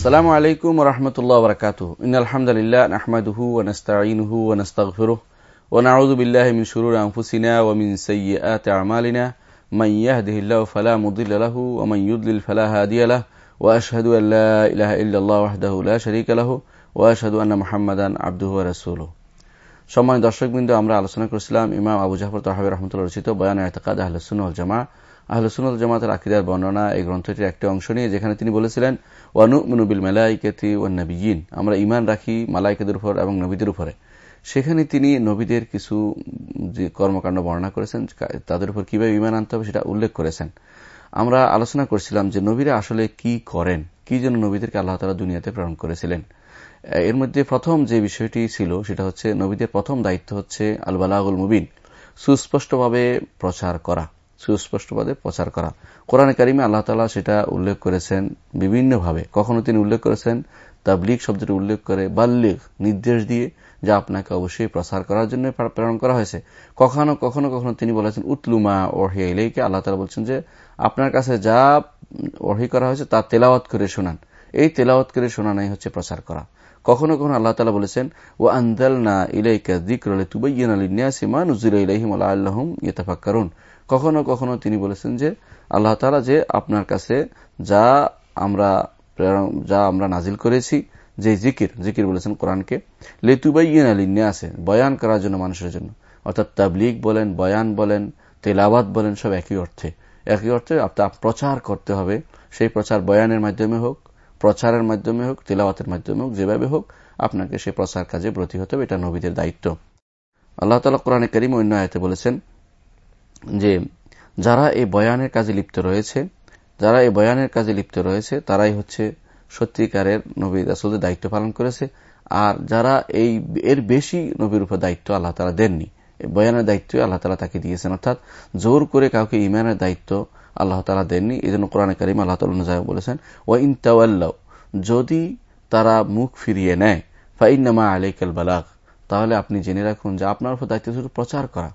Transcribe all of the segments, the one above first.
السلام عليكم ورحمة الله وبركاته. إن الحمد لله نحمده ونستعينه ونستغفره ونعوذ بالله من شرور أنفسنا ومن سيئات أعمالنا. من يهده الله فلا مضل له ومن يضلل فلا هادي له. وأشهد أن لا إله إلا الله وحده لا شريك له وأشهد أن محمدا عبده ورسوله. সম্মানিত দর্শকবৃন্দ আমরা আলোচনা করেছিলাম ইমাম আবু জাফর তাহাবি রহমতুল্লাহ রচিত বয়ান এতেকাদ আহলসুন জামা আহলসুল জামাতের আকিদার বর্ণনা এই গ্রন্থটির একটি অংশ নিয়ে, যেখানে তিনি বলেছিলেন ওয়ানু মিনুবিল মেলাইকেতি ও নবীন আমরা ইমান রাখি মালাইকেদের উপর এবং নবীদের উপরে সেখানে তিনি নবীদের কিছু যে কর্মকাণ্ড বর্ণনা করেছেন তাদের উপর কীভাবে ইমান আনতে হবে সেটা উল্লেখ করেছেন। আমরা আলোচনা করছিলাম যে নবীরা আসলে কি করেন, কি জন্য নবীদেরকে আল্লাহ তালা দুনিয়াতে প্রেরণ করেছিলেন। এর মধ্যে প্রথম যে বিষয়টি ছিল, সেটা হচ্ছে নবীদের প্রথম দায়িত্ব হচ্ছে আল বালাগুল মুবিন, সুস্পষ্টভাবে প্রচার করা। সুস্পষ্টভাবে প্রচার করা। কোরআন কারিমে আল্লাহ তালা সেটা উল্লেখ করেছেন বিভিন্নভাবে। কখনো তিনি উল্লেখ করেছেন তাবলিক শব্দটি উল্লেখ করে বাল্লিক নির্দেশ দিয়ে যা আপনাকে অবশ্যই প্রসার করার জন্য প্রেরণ করা হয়েছে। কখনো কখনো কখনো তিনি বলেছেন উতলুমা ওহিয়া ইলেইকে। আল্লাহ তালা বলছেন যে, আপনার কাছে যা ওহি করা হয়েছে তা তেলাওয়াত করে শোনান। এই তেলাওয়াত করে শোনানাই হচ্ছে প্রচার করা। কখনো কখনো আল্লাহ তালা বলেছেন ও আন্দাল না ইলাইকা দিকরলে তুবাইয়ান আলিনিয়াসিমা নজির ইলাহিম আল্লাহম ইয়েতাফাক্কারুন। কখনো কখনো তিনি বলেছেন যে, আল্লাহ তালা যে আপনার কাছে যা আমরা যা আমরা নাজিল করেছি, যে জিকির জিকির বলেছেন কোরআনকে লেতুবাইয়ান আলিনিয়াসে বয়ান করার জন্য মানুষের জন্য। অর্থাৎ তাবলিগ বলেন, বয়ান বলেন তেলাবাদ বলেন, সব একই অর্থে। একই অর্থে আপনার প্রচার করতে হবে। সেই প্রচার বয়ানের মাধ্যমে হোক প্রচারের মাধ্যমে হোক, তেলাওয়াতের মাধ্যমে হোক, যেভাবে হোক, আপনাকে সেই প্রচার কাজে ব্রতী হতে হবে, এটা নবীদের দায়িত্ব। আল্লাহ তালা কোরআনে করিম অন্য আয়তে বলেছেন যে, যারা এই বয়ানের কাজে লিপ্ত রয়েছে, যারা এই বয়ানের কাজে লিপ্ত রয়েছে, তারাই হচ্ছে সত্যিকারের নবী রাসুলদের দায়িত্ব পালন করেছে, আর যারা এই, এর বেশি নবীর উপর দায়িত্ব আল্লাহ তালা দেননি। বয়ানের দায়িত্ব আল্লাহ তালা তাকে দিয়েছেন, অর্থাৎ জোর করে কাউকে ইমানের দায়িত্ব আল্লাহ তালা দেননি এই জন্য কোরআন করিম আল্লাহ তালা বলেছেন ও ইনতাওয়াল্লাহ যদি তারা মুখ ফিরিয়ে নেয় ফাইনামা আলাইকাল বালাক তাহলে আপনি জেনে রাখুন যে আপনার উপর দায়িত্ব শুধু প্রচার করা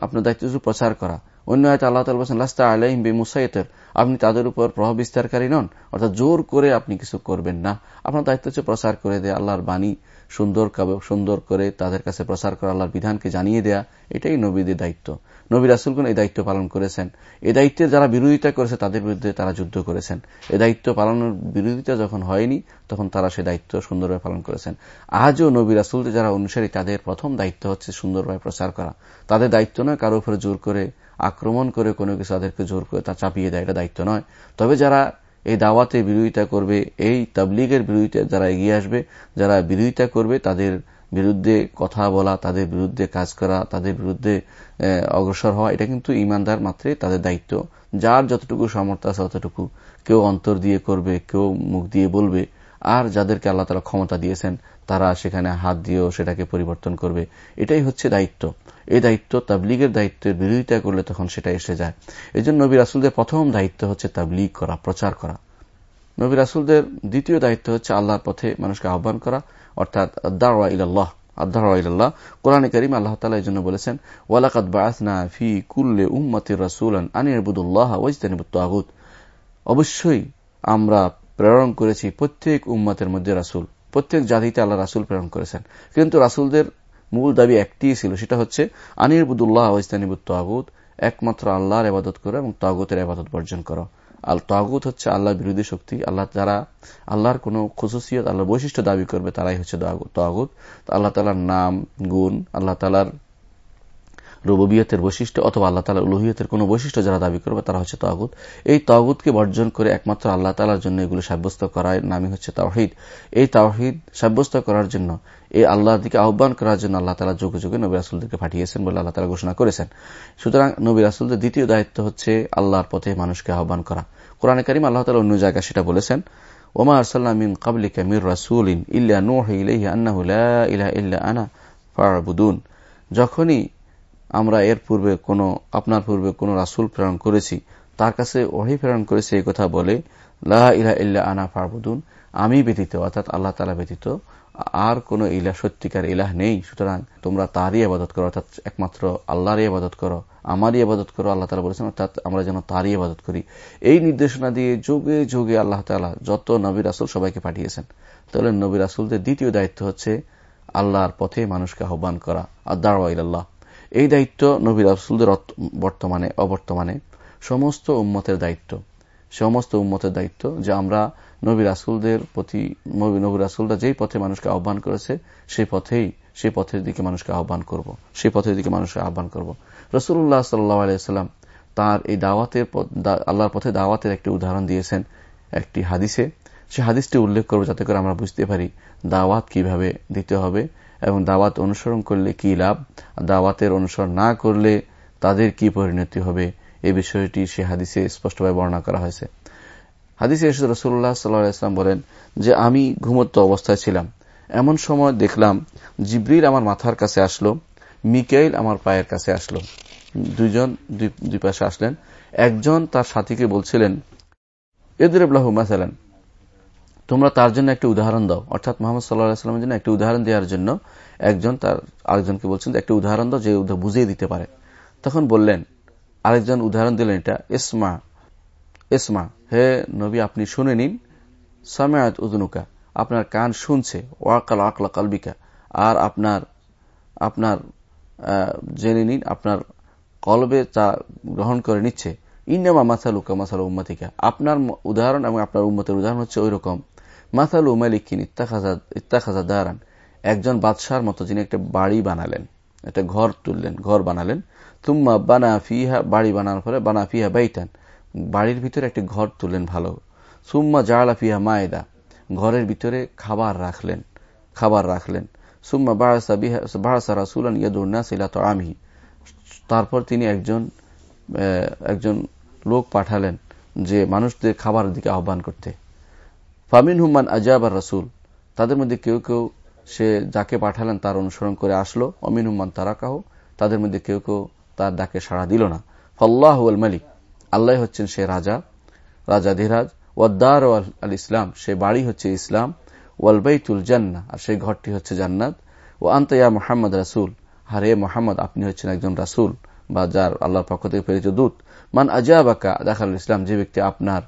আপনার দায়িত্ব শুধু প্রচার করা। অন্য হয়তো আল্লাহ তালা বলছেন, লাস্তা আলাইম বে মুসাইতের আপনি তাদের উপর প্রভাব বিস্তারকারী নন, অর্থাৎ জোর করে আপনি কিছু করবেন না। আপনার দায়িত্ব হচ্ছে প্রচার করে দেয়া, আল্লাহর বাণী সুন্দর সুন্দর করে তাদের কাছে প্রচার করা, আল্লাহর বিধানকে জানিয়ে দেয়া, এটাই নবীদের দায়িত্ব। নবী রাসুলগুন এই দায়িত্ব পালন করেছেন। এই দায়িত্বের যারা বিরোধিতা করেছে, তাদের বিরুদ্ধে তারা যুদ্ধ করেছেন। এই দায়িত্ব পালনের বিরোধিতা যখন হয়নি, তখন তারা সেই দায়িত্ব সুন্দরভাবে পালন করেছেন। আজও নবী রাসুলদের যারা অনুসারী, তাদের প্রথম দায়িত্ব হচ্ছে সুন্দরভাবে প্রচার করা। তাদের দায়িত্ব নয় কারও উপরে জোর করে আক্রমণ করে কোনো কিছু তাদেরকে জোর করে তা চাপিয়ে দেয়, এটা দায়িত্ব নয়। তবে যারা এই দাওয়াতে বিরোধিতা করবে, এই তাবলিগের বিরোধিতা যারা এগিয়ে আসবে, যারা বিরোধিতা করবে, তাদের বিরুদ্ধে কথা বলা, তাদের বিরুদ্ধে কাজ করা, তাদের বিরুদ্ধে অগ্রসর হওয়া, এটা কিন্তু ইমানদার মাত্রে তাদের দায়িত্ব। যার যতটুকু সামর্থ্য আছে ততটুকু কেউ অন্তর দিয়ে করবে, কেউ মুখ দিয়ে বলবে। আর যাদেরকে আল্লাহ তালা ক্ষমতা দিয়েছেন, তারা সেখানে হাত দিয়েও সেটাকে পরিবর্তন করবে। এটাই হচ্ছে দায়িত্ব। এই দায়িত্ব তাবলিগের দায়িত্বের বিরোধিতা করলে তখন সেটা এসে যায়। এই জন্য নবী রাসুলদের প্রথম দায়িত্ব হচ্ছে তাবলিগ করা, প্রচার করা। নবী রাসুলদের দ্বিতীয় দায়িত্ব হচ্ছে আল্লাহর পথে মানুষকে আহ্বান করা, অর্থাৎ দাওয়া ইল্লাহ আদাহ কোরআনে করিম আল্লাহ তালা এই জন্য বলেছেন ওয়ালাকাত বাসনা ফি কুল্লে উম্মতির রাসুলান আনিরবুদুল্লাহ ওয়াইস্তানিবুত্তাগুত অবশ্যই আমরা প্রেরণ করেছি প্রত্যেক উম্মতের মধ্যে রাসুল, প্রত্যেক জাতিতে আল্লাহ রাসুল প্রেরণ করেছেন। কিন্তু রাসুলদের মূল দাবি একটি ছিল, সেটা হচ্ছে আনিরবুদুল্লাহ ওয়াইস্তানিবুত্তাগুত একমাত্র আল্লাহর আবাদত করা এবং তাগুতের আবাদত বর্জন করা। আল তাগুত হচ্ছে আল্লাহ বিরোধী শক্তি, আল্লাহ যারা আল্লাহর কোন খুশুসিয়ত আল্লাহর বৈশিষ্ট্য দাবি করবে, তারাই হচ্ছে তাগুত। আল্লাহ তালার নাম, গুণ, আল্লাহ তালার রুবিয়তের বৈশিষ্ট্য অথবা আল্লাহ তালার উলহিয়তের কোন বৈশিষ্ট্য যারা দাবি করবে তারা হচ্ছে তাগুত। এই তাগুতকে বর্জন করে একমাত্র আল্লাহ তালার জন্য এগুলো সাব্যস্ত করার নামই হচ্ছে তাওহিদ। এই তাওহিদ সাব্যস্ত করার জন্য, এই আল্লাহর দিকে আহ্বান করার জন্য আল্লাহ তালা যুগে যুগে নবী রাসুলদেরকে পাঠিয়েছেন বলে আল্লাহ তালা ঘোষণা করেছেন। সুতরাং নবী রাসুলদের দ্বিতীয় দায়িত্ব হচ্ছে আল্লাহর পথে মানুষকে আহ্বান করা। কোরআন করিম আল্লাহ তালা অন্য জায়গায় সেটা বলেছেন, ওমা আরসাল্লামিন কাবলিকা মির রাসুলিন ইল্লা নোহ ইলাইহি আন্নাহু লা ইলাহা ইল্লা আনা যখনই আমরা এর পূর্বে কোনো, আপনার পূর্বে কোনো রাসুল প্রেরণ করেছি, তার কাছে ওহি প্রেরণ করেছে এই কথা বলে লাহ ইলা ইল্লা আনা ফারবুদুন আমি ব্যতীত, অর্থাৎ আল্লাহ তালা ব্যতীত, আর কোন ইলাহ, সত্যিকার ইলাহ নেই, সুতরাং তোমরা তারই আবাদত করো, অর্থাৎ একমাত্র আল্লাহরই আবাদত করো, আমারই আবাদত করো, আল্লাহ তালা বলেছেন, অর্থাৎ আমরা যেন তারই আবাদত করি। এই নির্দেশনা দিয়ে যুগে যুগে আল্লাহ তালা যত নবী রাসুল সবাইকে পাঠিয়েছেন। তাহলে নবী রাসুলদের দ্বিতীয় দায়িত্ব হচ্ছে আল্লাহর পথে মানুষকে আহ্বান করা আর দাঁড়াইল্লাহ এই দায়িত্ব নবী রাসুলদের বর্তমানে, অবর্তমানে সমস্ত উম্মতের দায়িত্ব। সমস্ত উম্মতের দায়িত্ব যে আমরা নবী রাসুলদের প্রতি নবী রাসুলরা যেই পথে মানুষকে আহ্বান করেছে, সেই পথেই, সেই পথের দিকে মানুষকে আহ্বান করব। সেই পথের দিকে মানুষকে আহ্বান করব। রসুল্লাহ সাল্লাহ আলাইসাল্লাম তার এই দাওয়াতের আল্লাহর পথে দাওয়াতের একটি উদাহরণ দিয়েছেন একটি হাদিসে। সে হাদিসটি উল্লেখ করব যাতে করে আমরা বুঝতে পারি দাওয়াত কীভাবে দিতে হবে এবং দাওয়াত অনুসরণ করলে কি লাভ? দাওয়াতের অনুসরণ না করলে তাদের কি পরিণতি হবে? এই বিষয়টি সে হাদিসে স্পষ্টভাবে বর্ণনা করা হয়েছে। হাদিসে রসুল্লাহ সাল্লাহাম বলেন যে, আমি ঘুমত্ত অবস্থায় ছিলাম। এমন সময় দেখলাম জিব্রিল আমার মাথার কাছে আসলো, মিকাইল আমার পায়ের কাছে আসলো। দুইজন, দুই পাশে আসলেন। একজন তার সাথীকে বলছিলেন এদের আবলাহু মাসালেন। তোমরা তার জন্য একটি উদাহরণ দাও। অর্থাৎ মোহাম্মদ সাল্লাহামের জন্য একটি উদাহরণ দেওয়ার জন্য একজন তার আরেকজনকে বলছেন একটি উদাহরণ দাও যে বুঝিয়ে দিতে পারে। তখন বললেন, আরেকজন উদাহরণ দিলেন এটা, ইসমা ইসমা, হে নবী আপনি শুনে নিন। সামায়াত উদনুকা, আপনার কান শুনছে। ওয়াকাল আকলা কালবিকা, আর আপনার আপনার জেনে নিন, আপনার কলবে তা গ্রহণ করে নিচ্ছে। ইন্নামা মাসালুকা মাসাল উম্মাতিকা। আপনার উদাহরণ এবং আপনার উম্মতের উদাহরণ হচ্ছে ওই রকম মাসাল উমালিকিন ইত্তাখাজা দারান। একজন বাদশার মতো যিনি একটা বাড়ি বানালেন, একটা ঘর তুললেন, ঘর বানালেন। তুম্মা বানা ফিহা, বাড়ি বানানোর পরে বানা ফিহা বাইটান বাড়ির ভিতরে একটি ঘর তুললেন ভালো। সুম্মা জালা ফিহা মায়েদা। ঘরের ভিতরে খাবার রাখলেন খাবার রাখলেন। সুম্মা বাড়াসা রাসুলান ইয়াদুন্না সিলা তো আমি তারপর তিনি একজন একজন লোক পাঠালেন যে মানুষদের খাবার দিকে আহ্বান করতে। ফামিন হুম্মান আজাব আর রাসুল। তাদের মধ্যে কেউ কেউ সে যাকে পাঠালেন তার অনুসরণ করে আসলো। অমিন হুম্মান তারাকাহ। তাদের মধ্যে কেউ কেউ তার ডাকে সাড়া দিল না। ফল্লাহ মালিক। আল্লাহ হচ্ছেন সে রাজা রাজা ধীরাজ। ওয়াদ্দার আল ইসলাম। সে বাড়ি হচ্ছে ইসলাম। ওয়ালবাইতুল জান্না আর সেই ঘরটি হচ্ছে জান্নাত। ও আন্তয়া মোহাম্মদ রাসুল। হারে মোহাম্মদ, আপনি হচ্ছেন একজন রাসুল বা যার আল্লাহর পক্ষ থেকে প্রেরিত দূত। মান আজাবাকা দেখাল ইসলাম, যে ব্যক্তি আপনার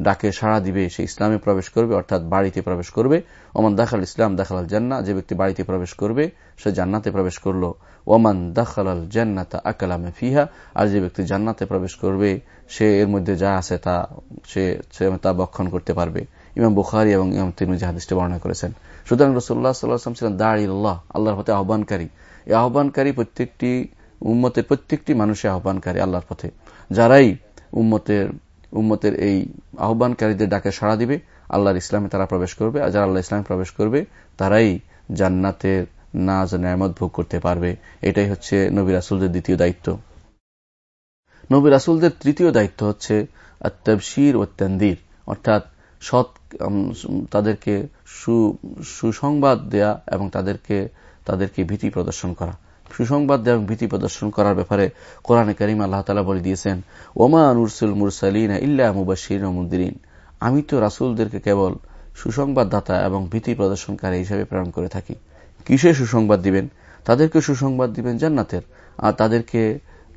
ডাকে সাড়া দিবে, সে ইসলামে প্রবেশ করবে, অর্থাৎ বাড়িতে প্রবেশ করবে। ওমান দাখাল ইসলাম দাখাল জান্না যে ব্যক্তি বাড়িতে প্রবেশ করবে, সে জান্নাতে প্রবেশ করল। ওমান দাখাল জান্নাতা আকালামে ফিহা, আর যে ব্যক্তি জান্নাতে প্রবেশ করবে, সে এর মধ্যে যা আছে তা সে তা বক্ষণ করতে পারবে। ইমাম বুখারি এবং ইমাম তিরমিজি হাদিসটি বর্ণনা করেছেন। সুতরাং রসুল্লাহ সাল্লাহাম ছিলেন দাঁড়ি আল্লাহ আল্লাহর পথে আহ্বানকারী। এই আহ্বানকারী প্রত্যেকটি উম্মতের প্রত্যেকটি মানুষের আহ্বানকারী আল্লাহর পথে। যারাই উম্মতের উম্মতের এই আহ্বানকারীদের ডাকে সাড়া দিবে, আল্লাহর ইসলামে তারা প্রবেশ করবে, আর যারা আল্লাহ ইসলামে প্রবেশ করবে, তারাই জান্নাতের নাজ ন্যায়ামত ভোগ করতে পারবে। এটাই হচ্ছে নবী রাসুলদের দ্বিতীয় দায়িত্ব। নবী রাসুলদের তৃতীয় দায়িত্ব হচ্ছে তবশির ও তন্দির, অর্থাৎ সৎ তাদেরকে সুসংবাদ দেয়া এবং তাদেরকে তাদেরকে ভীতি প্রদর্শন করা। সুসংবাদ এবং ভীতি প্রদর্শন করার ব্যাপারে কোরআনে করিম আল্লাহ তালা বলে দিয়েছেন, ওমা নুরসুল মুরসালিন ইল্লা মুবাসির মুদিন আমি তো রাসুলদেরকে কেবল সুসংবাদদাতা এবং ভীতি প্রদর্শনকারী হিসেবে প্রেরণ করে থাকি। কিসে সুসংবাদ দিবেন? তাদেরকে সুসংবাদ দিবেন জান্নাতের, আর তাদেরকে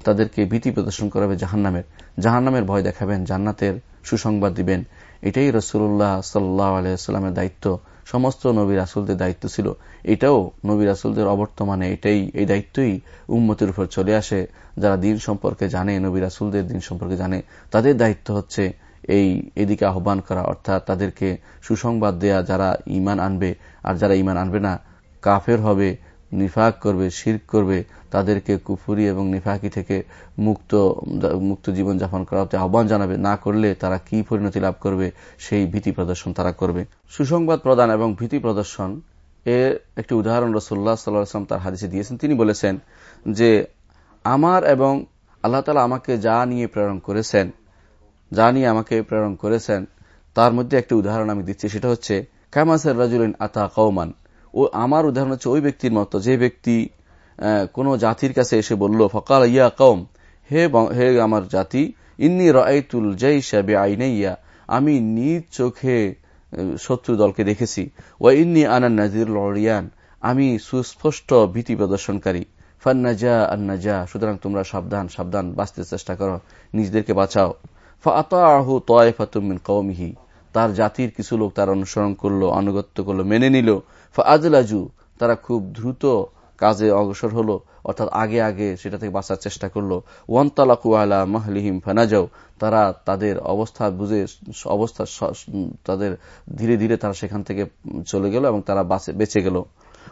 তাদেরকে ভীতি প্রদর্শন করাবে জাহান্নামের। জাহান্নামের ভয় দেখাবেন, জান্নাতের সুসংবাদ দিবেন। এটাই রসুল্লাহ সাল্লাহ আলাইস্লামের দায়িত্ব। সমস্ত নবী রাসুলদের দায়িত্ব ছিল। এটাও নবী রাসুলদের অবর্তমানে এটাই, এই দায়িত্বই উম্মতের উপর চলে আসে। যারা দিন সম্পর্কে জানে, নবী রাসুলদের দিন সম্পর্কে জানে, তাদের দায়িত্ব হচ্ছে এই, এদিকে আহ্বান করা, অর্থাৎ তাদেরকে সুসংবাদ দেয়া, যারা ইমান আনবে। আর যারা ইমান আনবে না, কাফের হবে নিফাক করবে, শির্ক করবে, তাদেরকে কুফুরি এবং নিফাকি থেকে মুক্ত মুক্ত জীবন যাপন করাতে আহ্বান জানাবে, না করলে তারা কি পরিণতি লাভ করবে, সেই ভীতি প্রদর্শন তারা করবে। সুসংবাদ প্রদান এবং ভীতি প্রদর্শন এর একটি উদাহরণ রসুল্লাহ সাল্লাম তার হাদিসে দিয়েছেন। তিনি বলেছেন যে, আমার এবং আল্লাহ তালা আমাকে যা নিয়ে প্রেরণ করেছেন, যা নিয়ে আমাকে প্রেরণ করেছেন, তার মধ্যে একটি উদাহরণ আমি দিচ্ছি, সেটা হচ্ছে কামাসের রাজুলিন আতা কৌমান ও আমার উদাহরণ হচ্ছে ওই ব্যক্তির মতো, যে ব্যক্তি কোন জাতির কাছে এসে বলল, ফকাল ইয়া কৌম হে হে আমার জাতি, ইন্নি রাইতুল জাইশা বে আইনাইয়া আমি নিজ চোখে শত্রু দলকে দেখেছি। ও ইন্নি আনান নাজির লরিয়ান আমি সুস্পষ্ট ভীতি প্রদর্শনকারী। ফান্নাজা আন্নাজা, সুতরাং তোমরা সাবধান সাবধান, বাঁচতে চেষ্টা করো, নিজেদেরকে বাঁচাও। ফাহু তয়ফাতুমিন কৌমিহি তার জাতির কিছু লোক তার অনুসরণ করল, আনুগত্য করল, মেনে নিল। ফাজলাজু তারা খুব দ্রুত কাজে অগ্রসর হলো, অর্থাৎ আগে আগে সেটা থেকে বাঁচার চেষ্টা করল। ওয়ান্তালাকু আলা মাহলিহিম ফানাজাও তারা তাদের অবস্থা বুঝে, অবস্থা তাদের ধীরে ধীরে তারা সেখান থেকে চলে গেল এবং তারা বেঁচে গেল।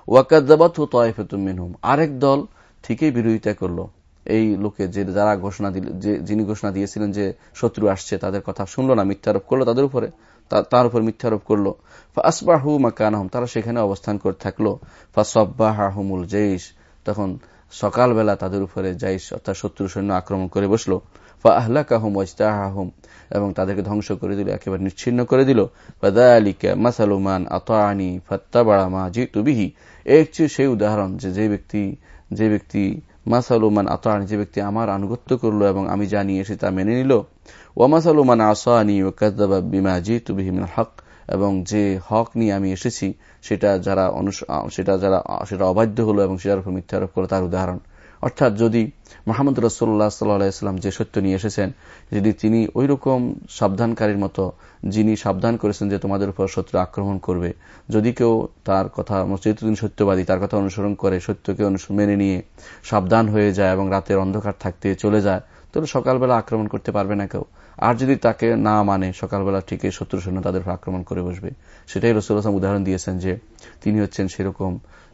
ওয়াকাদ্দাবাত তয়ফেতুম মিনহুম, আরেক দল ঠিকই বিরোধিতা করল। এই লোকে যে, যারা ঘোষণা দিল যিনি ঘোষণা দিয়েছিলেন যে শত্রু আসছে, তাদের কথা শুনলো না, মিথ্যারোপ করল তাদের উপরে। তার উপর মিথ্যারোপ করল। আসবাহু মাকানহম, তারা সেখানে অবস্থান করে থাকল। ফাসবাহুমুল জৈশ তখন সকালবেলা তাদের উপরে জাইশ, অর্থাৎ শত্রু সৈন্য আক্রমণ করে বসল। ফা আহলাকাহম ওয়াজতাহাহুম, এবং তাদেরকে ধ্বংস করে দিল, একেবারে নিচ্ছিন্ন করে দিল। ফাদালিকা মাসালুমান আতানি ফাত্তাবাড়া মা জিতু বিহি। এই সেই উদাহরণ যে যে ব্যক্তি যে ব্যক্তি মাসালুমান আতানি যে ব্যক্তি আমার আনুগত্য করল এবং আমি জানি এসে তা মেনে নিল। ওয়ামাসালুমান আসানি ও কাজদাবা বিমা জিতু বিহি মিন হক এবং যে হক নিয়ে আমি এসেছি, সেটা যারা সেটা যারা, সেটা অবাধ্য হলো এবং সেটার উপর মিথ্যারোপ করল, তার উদাহরণ। অর্থাৎ যদি মোহাম্মদ রসোল্লা সাল্লাহাম যে সত্য নিয়ে এসেছেন, যদি তিনি ওই রকম সাবধানকারীর মতো যিনি সাবধান করেছেন যে তোমাদের উপর শত্রু আক্রমণ করবে, যদি কেউ তার কথা, যেহেতু তিনি সত্যবাদী, তার কথা অনুসরণ করে, সত্যকে মেনে নিয়ে সাবধান হয়ে যায় এবং রাতের অন্ধকার থাকতে চলে যায়, তাহলে সকালবেলা আক্রমণ করতে পারবে না কেউ। আর যদি তাকে না মানে সকালবেলা ঠিকই শত্রু সৈন্য তাদের আক্রমণ করে বসবে, সেটাই রসুল আসলাম উদাহরণ দিয়েছেন যে তিনি হচ্ছেন সেরকম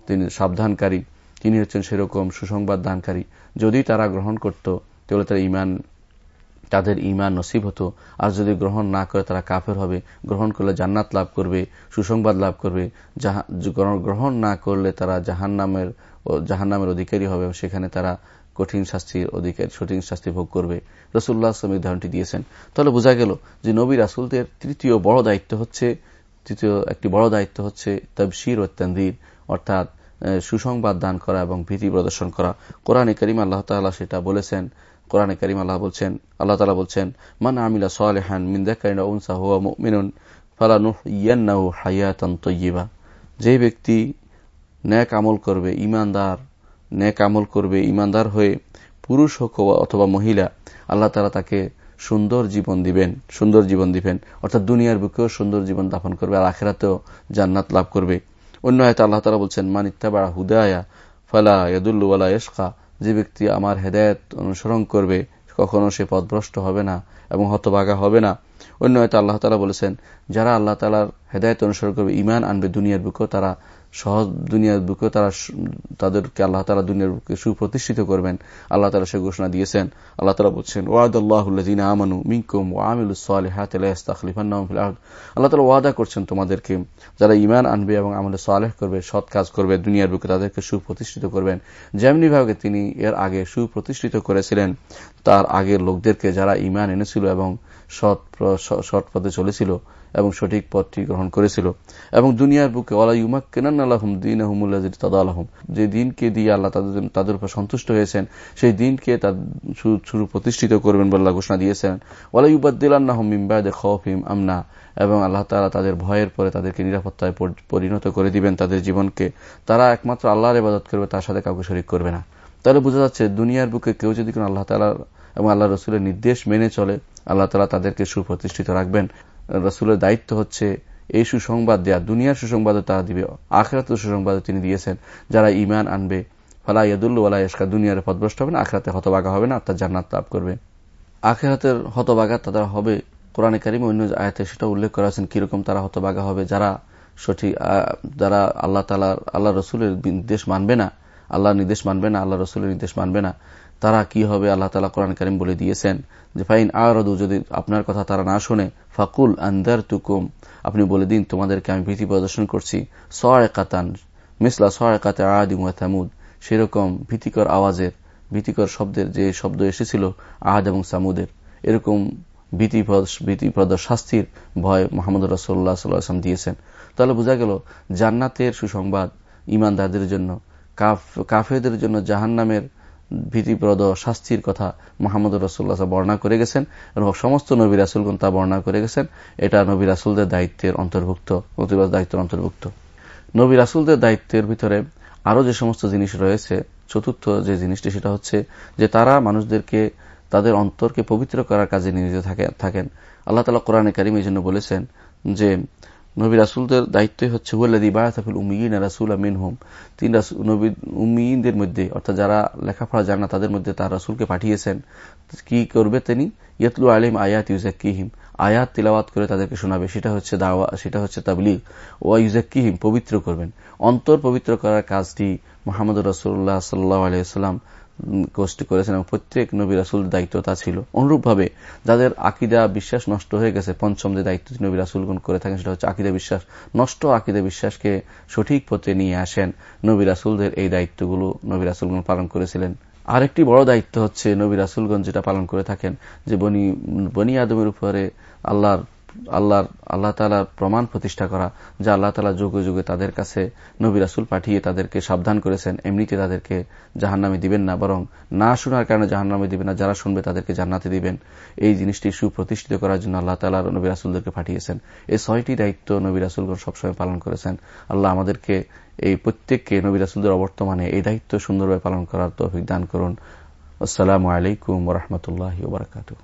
তিনি সাবধানকারী, তিনি হচ্ছেন সেরকম সুসংবাদ দানকারী। যদি তারা গ্রহণ করত, তাহলে তারা ইমান তাদের ইমান নসিব হতো। আর যদি গ্রহণ না করে তারা কাফের হবে, গ্রহণ করলে জান্নাত লাভ করবে, সুসংবাদ লাভ করবে। গ্রহণ না করলে তারা জাহান নামের জাহান নামের অধিকারী হবে সেখানে তারা কঠিন শাস্তির অধিকার কঠিন শাস্তি ভোগ করবে। রসুল্লাহ আসলাম উদাহরণটি দিয়েছেন। তাহলে বোঝা গেল যে নবী রাসুলদের তৃতীয় বড় দায়িত্ব হচ্ছে, তৃতীয় একটি বড় দায়িত্ব হচ্ছে তবশির ও তান্দির অর্থাৎ সুসংবাদ দান করা এবং ভীতি প্রদর্শন করা। কোরআনে করিম আল্লাহ তালা সেটা বলেছেন। কোরআনে করিম আল্লাহ বলছেন, আল্লাহ তালা বলছেন, মান আমিলা সালেহান মিন্দাকারিনা উনসা হুয়া মিনুন ফালানুহ ইয়ান্নাহু হায়াতান তৈবা যে ব্যক্তি ন্যাক আমল করবে, ইমানদার ন্যাক আমল করবে, ইমানদার হয়ে পুরুষ হোক অথবা মহিলা, আল্লাহ তালা তাকে সুন্দর জীবন দিবেন, সুন্দর জীবন দিবেন। অর্থাৎ দুনিয়ার বুকেও সুন্দর জীবন দাপন করবে, আর আখেরাতেও জান্নাত লাভ করবে। অন্য হয়তো আল্লাহ তালা বলছেন, মান ইত্তাবাড়া হুদায়া ফালা ইয়াদুল্লুওয়ালা ইস্কা যে ব্যক্তি আমার হেদায়ত অনুসরণ করবে, কখনো সে পথভ্রষ্ট হবে না এবং হতবাগা হবে না। অন্য হয়তো আল্লাহ তালা বলেছেন, যারা আল্লাহ তালার হেদায়ত অনুসরণ করবে ইমান আনবে দুনিয়ার বুকেও, তারা সহজ দুনিয়ার বুকে তারা তাদেরকে আল্লাহ তালা দুনিয়ার বুকে সুপ্রতিষ্ঠিত করবেন। আল্লাহ তালা সে ঘোষণা দিয়েছেন। আল্লাহ তালা বলছেন ওয়াদুল্লাহিন আমানু মিনকুম ও আল্লাহ তালা ওয়াদা করছেন তোমাদেরকে, যারা ইমান আনবে এবং আমলে সালেহ করবে, সৎ কাজ করবে, দুনিয়ার বুকে তাদেরকে সুপ্রতিষ্ঠিত করবেন। যেমনি ভাবে তিনি এর আগে সুপ্রতিষ্ঠিত করেছিলেন, তার আগের লোকদেরকে যারা ইমান এনেছিল এবং সৎ পথে চলেছিল এবং সঠিক পথটি গ্রহণ করেছিল। এবং দুনিয়ার বুকে কেনান দিন আহমুল্লাহ তাদা আলহম যে দিনকে দিয়ে আল্লাহ তাদের তাদের উপর সন্তুষ্ট হয়েছেন, সেই দিনকে শুরু প্রতিষ্ঠিত করবেন বলে ঘোষণা দিয়েছেন। ওলা আমনা। এবং আল্লাহ তালা তাদের ভয়ের পরে তাদেরকে নিরাপত্তায় পরিণত করে দিবেন তাদের জীবনকে। তারা একমাত্র আল্লাহর ইবাদত করবে, তার সাথে কাউকে শরিক করবে না। তাহলে বোঝা যাচ্ছে, দুনিয়ার বুকে কেউ যদি কোনো আল্লাহ তালা এবং আল্লাহ রসুলের নির্দেশ মেনে চলে, আল্লাহ তালা তাদেরকে সুপ্রতিষ্ঠিত রাখবেন। রসুলের দায়িত্ব হচ্ছে এই সুসংবাদ দেয়া, দুনিয়ার সুসংবাদও তারা দিবে আখরাত সুসংবাদও তিনি দিয়েছেন। যারা ইমান আনবে, ফালা ইয়াদুল্লু ইস্কা দুনিয়ার পদভ্রষ্ট হবে না, আখরাতে হতবাগা হবে না, অর্থাৎ জান্নাত লাভ করবে। আখেরাতের হতবাগা তাদের হবে, কোরআনে কারিম অন্য আয়াতে সেটা উল্লেখ করা আছেন কীরকম তারা হতবাগা হবে, যারা সঠিক যারা আল্লাহ তালা আল্লাহ রসুলের নির্দেশ মানবে না, আল্লাহর নির্দেশ মানবে না, আল্লাহ রসুলের নির্দেশ মানবে না। তারা কি হবে আল্লাহ তালা কোরআন করিম বলে দিয়েছেন যে, ফাইন আরদু, যদি আপনার কথা তারা না শোনে, ফাকুল আন্দার তুকুম আপনি বলে দিন, তোমাদেরকে আমি ভীতি প্রদর্শন করছি। সয় কাতান মিসলা সয় আদি থামুদ সেরকম ভীতিকর আওয়াজের, ভীতিকর শব্দের যে শব্দ এসেছিল আহাদ এবং সামুদের, এরকম ভীতিপ্রদ শাস্তির ভয় মোহাম্মদ রসোল্লা সাল্লাম দিয়েছেন। তাহলে বোঝা গেল, জান্নাতের সুসংবাদ ইমানদারদের জন্য কাফেদের জন্য জাহান নামের ভীতিপ্রদ শাস্তির কথা মোহাম্মদ রসুল্লাহ বর্ণনা করে গেছেন এবং সমস্ত নবী রাসুলগণ তা বর্ণনা করে গেছেন। এটা নবী রাসুলদের দায়িত্বের অন্তর্ভুক্ত দায়িত্বের অন্তর্ভুক্ত। নবী রাসুলদের দায়িত্বের ভিতরে আরও যে সমস্ত জিনিস রয়েছে, চতুর্থ যে জিনিসটি সেটা হচ্ছে যে তারা মানুষদেরকে, তাদের অন্তরকে পবিত্র করার কাজে নিয়োজিত থাকেন। আল্লাহ তালা কোরআনে কারিম এই জন্য বলেছেন যে নবী রাসুলদের দায়িত্বই হচ্ছে হুল্লাদি বায়াতাফিল উমিন রাসুল আমিন হোম উমিনদের মধ্যে, অর্থাৎ যারা লেখাপড়া জান তাদের মধ্যে তার রাসুলকে পাঠিয়েছেন। কি করবে তিনি? ইয়তলু আলিম আয়াত কিহিম আয়াত তিলাওয়াত করে তাদেরকে শোনাবে। সেটা হচ্ছে দাওয়া, সেটা হচ্ছে তাবলিগ। ও কিহিম পবিত্র করবেন। অন্তর পবিত্র করার কাজটি মোহাম্মদ রসুল্লাহ সাল্লাহ আলিয়াল্লাম গোষ্ঠী করেছেন এবং প্রত্যেক নবী রাসুল দায়িত্ব তা ছিল। অনুরূপভাবে যাদের আকিদা বিশ্বাস নষ্ট হয়ে গেছে, পঞ্চম যে দায়িত্ব নবী রাসুলগণ করে থাকেন সেটা হচ্ছে আকিদা বিশ্বাস। নষ্ট আকিদা বিশ্বাসকে সঠিক পথে নিয়ে আসেন নবী রাসুলদের এই দায়িত্বগুলো নবী রাসুলগণ পালন করেছিলেন। আরেকটি বড় দায়িত্ব হচ্ছে নবী রাসুলগঞ্জ যেটা পালন করে থাকেন, যে বনি বনি আদমের উপরে আল্লাহর আল্লাহর, আল্লাহ তালার প্রমাণ প্রতিষ্ঠা করা, যা আল্লাহ তালা যুগে যুগে তাদের কাছে নবী রাসুল পাঠিয়ে তাদেরকে সাবধান করেছেন, এমনিতে তাদেরকে জাহান্নামে দিবেন না, বরং না শোনার কারণে জাহান্নামে দিবেন না, যারা শুনবে তাদেরকে জান্নাতে দিবেন। এই জিনিসটি সুপ্রতিষ্ঠিত করার জন্য আল্লাহ তালার নবী রাসুলদেরকে পাঠিয়েছেন। এই ছয়টি দায়িত্ব নবী রাসুলগণ সবসময় পালন করেছেন। আল্লাহ আমাদেরকে এই প্রত্যেককে নবী রাসুলদের অবর্তমানে এই দায়িত্ব সুন্দরভাবে পালন করার তো অভিজ্ঞান করুন। আসসালামু আলাইকুম রহমতুল্লাহ বারকাতু